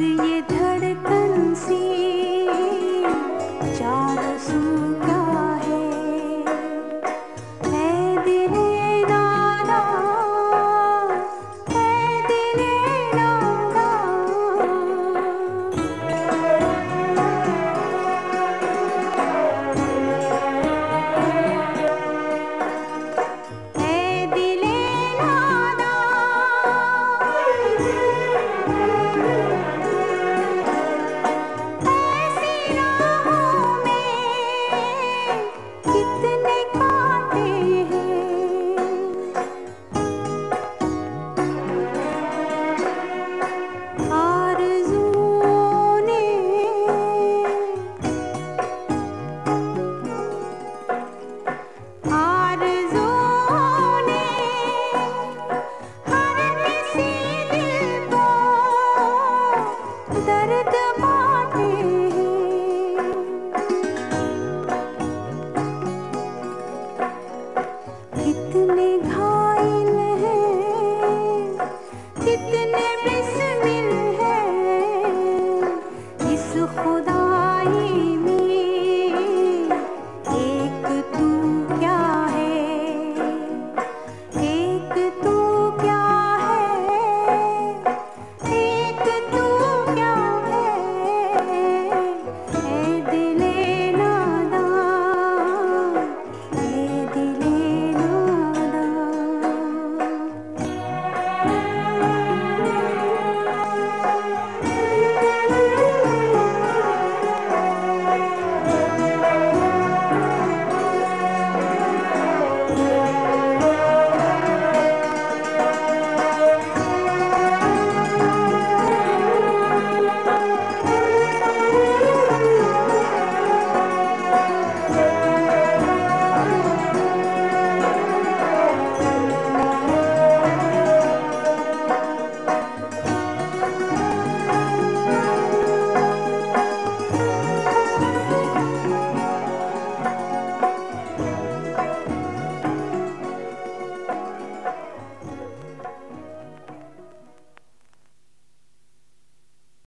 ये धड़कन सी